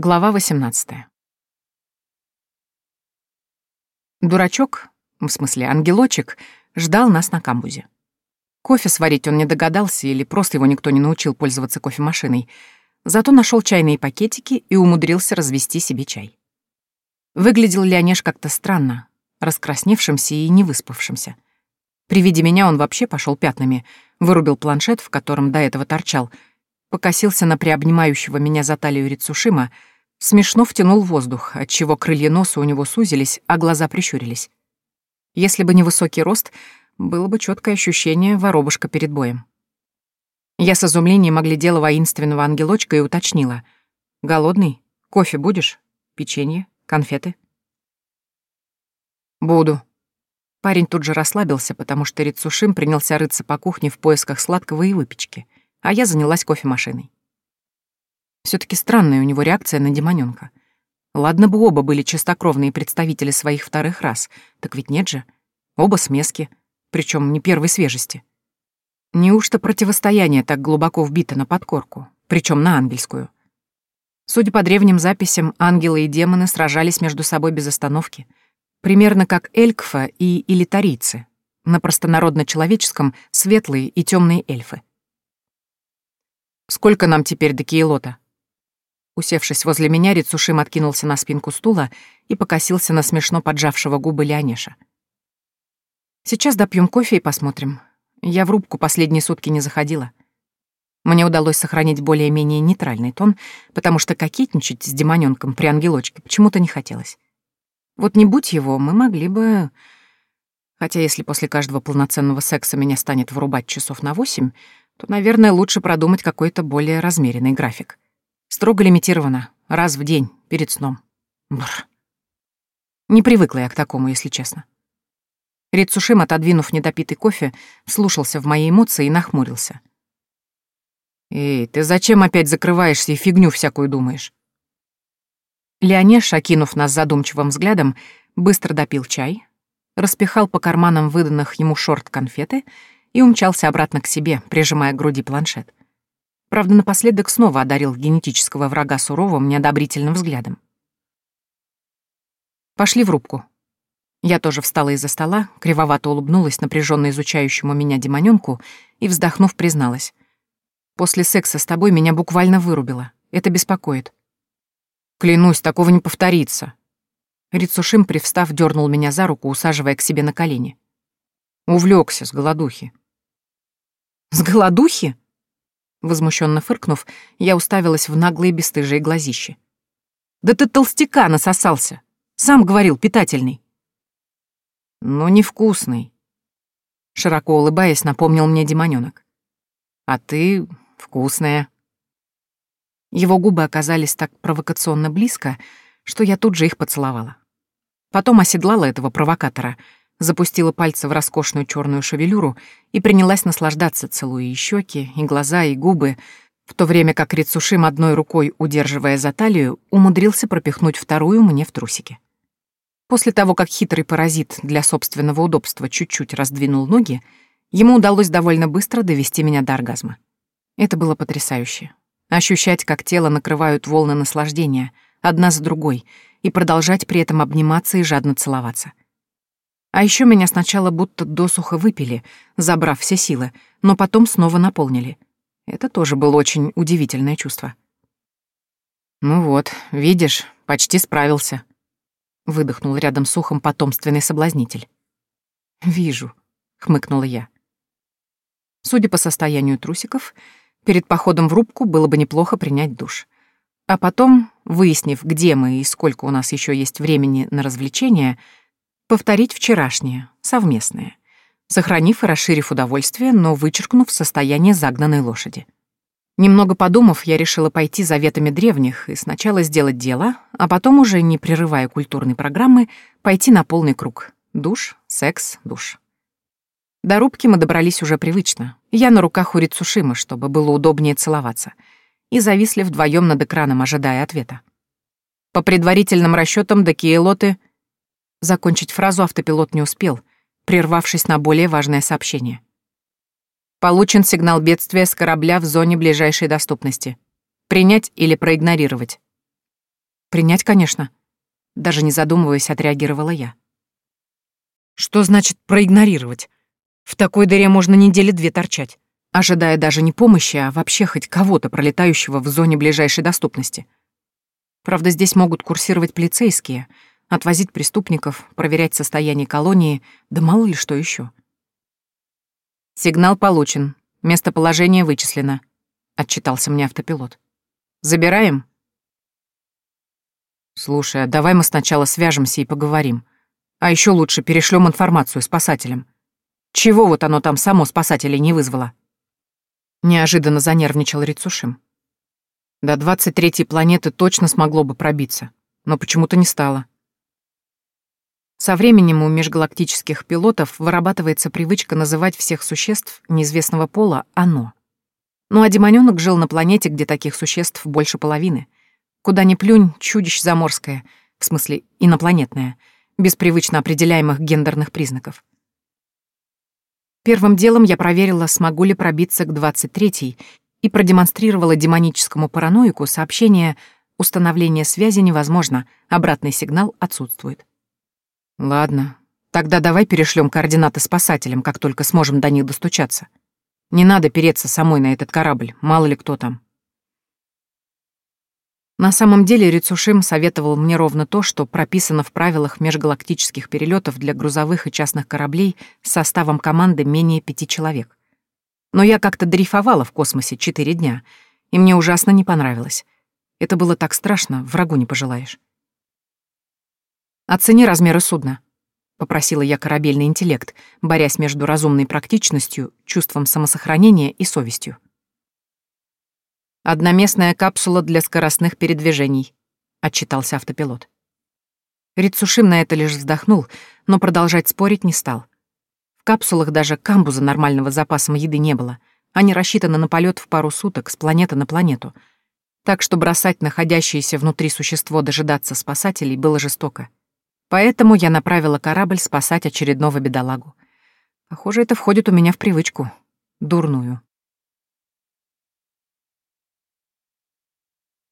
Глава 18. Дурачок, в смысле ангелочек, ждал нас на камбузе. Кофе сварить он не догадался или просто его никто не научил пользоваться кофемашиной, зато нашел чайные пакетики и умудрился развести себе чай. Выглядел Леонеж как-то странно, раскрасневшимся и невыспавшимся. При виде меня он вообще пошел пятнами, вырубил планшет, в котором до этого торчал, покосился на приобнимающего меня за талию Рицушима, смешно втянул воздух, отчего крылья носа у него сузились, а глаза прищурились. Если бы не высокий рост, было бы четкое ощущение воробушка перед боем. Я с изумлением оглядела воинственного ангелочка и уточнила. «Голодный? Кофе будешь? Печенье? Конфеты?» «Буду». Парень тут же расслабился, потому что Рицушим принялся рыться по кухне в поисках сладкого и выпечки — а я занялась кофемашиной. Все таки странная у него реакция на демонёнка. Ладно бы оба были чистокровные представители своих вторых рас, так ведь нет же. Оба смески, причем не первой свежести. Неужто противостояние так глубоко вбито на подкорку, причем на ангельскую? Судя по древним записям, ангелы и демоны сражались между собой без остановки, примерно как элькфа и элитарийцы, на простонародно-человеческом — светлые и темные эльфы. Сколько нам теперь до Киелота?» Усевшись возле меня, Рицушим откинулся на спинку стула и покосился на смешно поджавшего губы Леонеша. «Сейчас допьем кофе и посмотрим. Я в рубку последние сутки не заходила. Мне удалось сохранить более-менее нейтральный тон, потому что кокетничать с демонёнком при ангелочке почему-то не хотелось. Вот не будь его, мы могли бы... Хотя если после каждого полноценного секса меня станет вырубать часов на восемь, то, наверное, лучше продумать какой-то более размеренный график. Строго лимитировано, раз в день, перед сном. Бррр. Не привыкла я к такому, если честно. Рицушим, отодвинув недопитый кофе, слушался в мои эмоции и нахмурился. «Эй, ты зачем опять закрываешься и фигню всякую думаешь?» Леонеш, окинув нас задумчивым взглядом, быстро допил чай, распихал по карманам выданных ему шорт конфеты и умчался обратно к себе, прижимая к груди планшет. Правда, напоследок снова одарил генетического врага суровым, неодобрительным взглядом. «Пошли в рубку». Я тоже встала из-за стола, кривовато улыбнулась напряженно изучающему меня демонёнку и, вздохнув, призналась. «После секса с тобой меня буквально вырубило. Это беспокоит». «Клянусь, такого не повторится». Рицушим, привстав, дернул меня за руку, усаживая к себе на колени. Увлекся с голодухи. С голодухи? Возмущенно фыркнув, я уставилась в наглые бесстыжие глазищи. Да ты толстяка насосался. Сам говорил, питательный. Но невкусный. Широко улыбаясь, напомнил мне демонёнок. А ты вкусная. Его губы оказались так провокационно близко, что я тут же их поцеловала. Потом оседлала этого провокатора — запустила пальцы в роскошную черную шевелюру и принялась наслаждаться, целуя и щеки, и глаза, и губы, в то время как Рицушим одной рукой, удерживая за талию, умудрился пропихнуть вторую мне в трусики. После того, как хитрый паразит для собственного удобства чуть-чуть раздвинул ноги, ему удалось довольно быстро довести меня до оргазма. Это было потрясающе. Ощущать, как тело накрывают волны наслаждения, одна за другой, и продолжать при этом обниматься и жадно целоваться — а еще меня сначала будто досуха выпили, забрав все силы, но потом снова наполнили. Это тоже было очень удивительное чувство. «Ну вот, видишь, почти справился», — выдохнул рядом с ухом потомственный соблазнитель. «Вижу», — хмыкнула я. Судя по состоянию трусиков, перед походом в рубку было бы неплохо принять душ. А потом, выяснив, где мы и сколько у нас еще есть времени на развлечения, — Повторить вчерашнее, совместное, сохранив и расширив удовольствие, но вычеркнув состояние загнанной лошади. Немного подумав, я решила пойти заветами древних и сначала сделать дело, а потом уже, не прерывая культурной программы, пойти на полный круг. Душ, секс, душ. До рубки мы добрались уже привычно. Я на руках у Рицушимы, чтобы было удобнее целоваться. И зависли вдвоем над экраном, ожидая ответа. По предварительным расчетам до Киелоты Закончить фразу автопилот не успел, прервавшись на более важное сообщение. Получен сигнал бедствия с корабля в зоне ближайшей доступности. Принять или проигнорировать. Принять, конечно. Даже не задумываясь, отреагировала я. Что значит проигнорировать? В такой дыре можно недели две торчать, ожидая даже не помощи, а вообще хоть кого-то, пролетающего в зоне ближайшей доступности. Правда, здесь могут курсировать полицейские, отвозить преступников, проверять состояние колонии, да мало ли что еще. Сигнал получен, местоположение вычислено, отчитался мне автопилот. Забираем? Слушай, а давай мы сначала свяжемся и поговорим. А еще лучше перешлем информацию спасателям. Чего вот оно там само спасателей не вызвало? Неожиданно занервничал Рицушим. До двадцать третьей планеты точно смогло бы пробиться, но почему-то не стало. Со временем у межгалактических пилотов вырабатывается привычка называть всех существ неизвестного пола «оно». Ну а демонёнок жил на планете, где таких существ больше половины — Куда ни плюнь, чудищ заморское, в смысле инопланетное, без привычно определяемых гендерных признаков. Первым делом я проверила, смогу ли пробиться к 23-й, и продемонстрировала демоническому параноику сообщение «Установление связи невозможно, обратный сигнал отсутствует». «Ладно, тогда давай перешлем координаты спасателям, как только сможем до них достучаться. Не надо переться самой на этот корабль, мало ли кто там». На самом деле Рицушим советовал мне ровно то, что прописано в правилах межгалактических перелетов для грузовых и частных кораблей с составом команды менее пяти человек. Но я как-то дрейфовала в космосе четыре дня, и мне ужасно не понравилось. Это было так страшно, врагу не пожелаешь. «Оцени размеры судна», — попросила я корабельный интеллект, борясь между разумной практичностью, чувством самосохранения и совестью. «Одноместная капсула для скоростных передвижений», — отчитался автопилот. Рицушим на это лишь вздохнул, но продолжать спорить не стал. В капсулах даже камбуза нормального запасом еды не было. Они рассчитаны на полет в пару суток с планеты на планету. Так что бросать находящееся внутри существо дожидаться спасателей было жестоко. Поэтому я направила корабль спасать очередного бедолагу. Похоже, это входит у меня в привычку. Дурную.